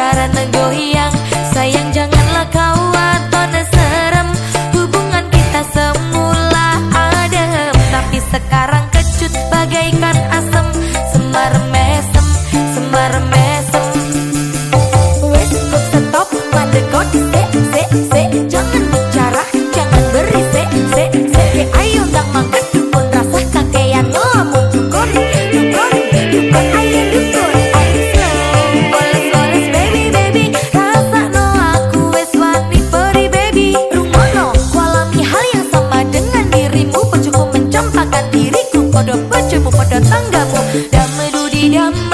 karena goyang Sayang janganlah kau atau serem. Hubungan kita semula adem Tapi sekarang podo bacamu podo tanggamu. Damai dudi damai